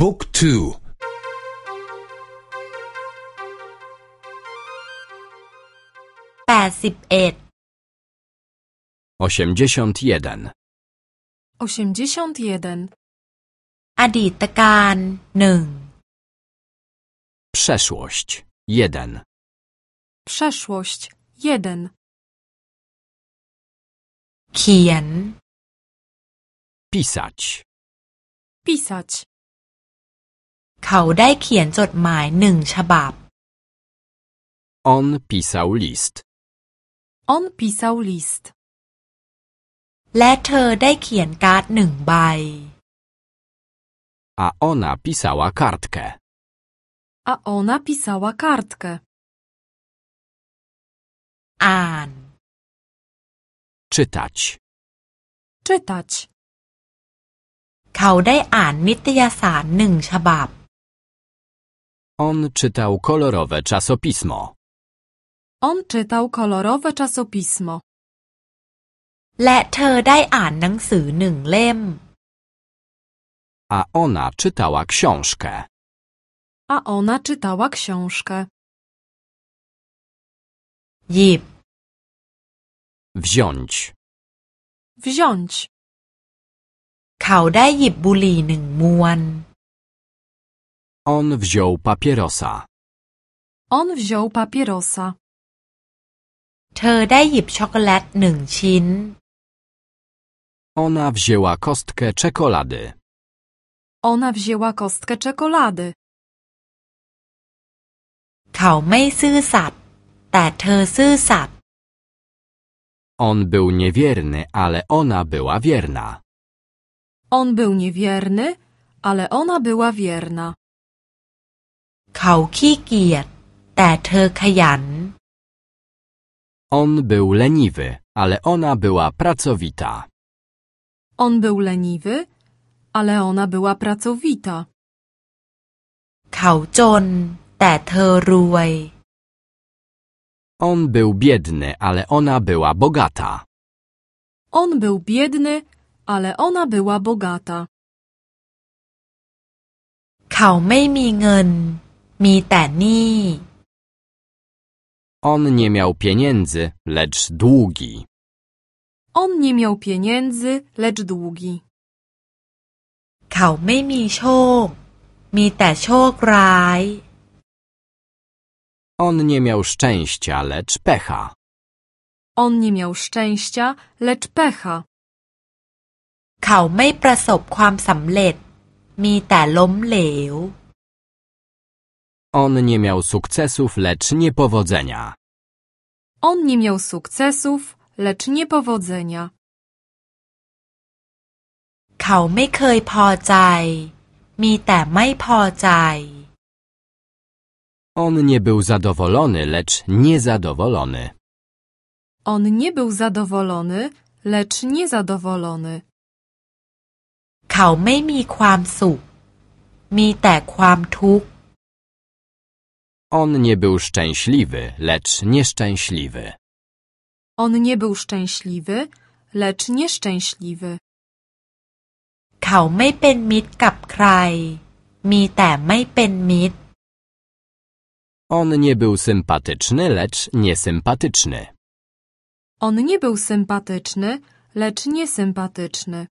บุ๊กทู แปดสิบเอ็ด osiemdziesiąt jeden, osiemdziesiąt jeden, อดีตการหนึ่ง przeszłość jeden, przeszłość jeden, เขียน pisać, pisać. เขาได้เขียนจดหมายหนึ่งฉบับ on pisał list, On pisał list, และเธอได้เขียนการ์ดหนึ่งใบ a ona pisała kartkę, a ona pisała kartkę. อ่าน czytać, Czytać. เขาได้อ่านนิตยสารหนึ่งฉบับ on czytał kolorowe czasopismo, On czytał kolorowe czasopismo, และเธอได้อ่านหนังสือหนึ่งเล่ม a ona czytała książkę, a ona czytała książkę. หยิบ wziąć, Wziąć. เขาได้หยิบบุหรี่หนึ่งมวน on wziął papierosa, On wziął papierosa. เธอได้หยิบช็อกโกแลตหนึ่งชิ้น ona wzięła kostkę czekolady, Ona wzięła kostkę czekolady. เขาไม่ซื่อสัตย์แต่เธอซื่อสัตย์ on był niewierny, ale ona była wierna, On był niewierny, ale ona była wierna. เขาขี้เกียจแต่เธอขยัน on był leniwy, ale ona była pracowita, On był leniwy, ale ona była pracowita. เขาจน แต่เธอรวย on był biedny, ale ona była bogata, On był biedny, ale ona była bogata. เขาไม่มีเงิน มีแต่หนี้ on nie miał pieniędzy, lecz długi, On nie miał pieniędzy, lecz długi. เขาไม่มีโชค มีแต่โชคร้าย on nie miał szczęścia, lecz pecha, On nie miał szczęścia, lecz pecha. เขาไม่ประสบความสำเร็จ มีแต่ล้มเหลว on nie miał sukcesów, lecz niepowodzenia, On nie miał sukcesów, lecz niepowodzenia. เขาไม่เคยพอใจ มีแต่ไม่พอใจ on nie był zadowolony, lecz niezadowolony, On nie był zadowolony, lecz niezadowolony. เขาไม่มีความสุข มีแต่ความทุกข์ on nie był szczęśliwy, lecz nieszczęśliwy, On nie był szczęśliwy, lecz nieszczęśliwy. เขาไม่เป็นมิตรกับใคร มีแต่ไม่เป็นมิตร on nie był sympatyczny, lecz niesympatyczny, On nie był sympatyczny, lecz niesympatyczny.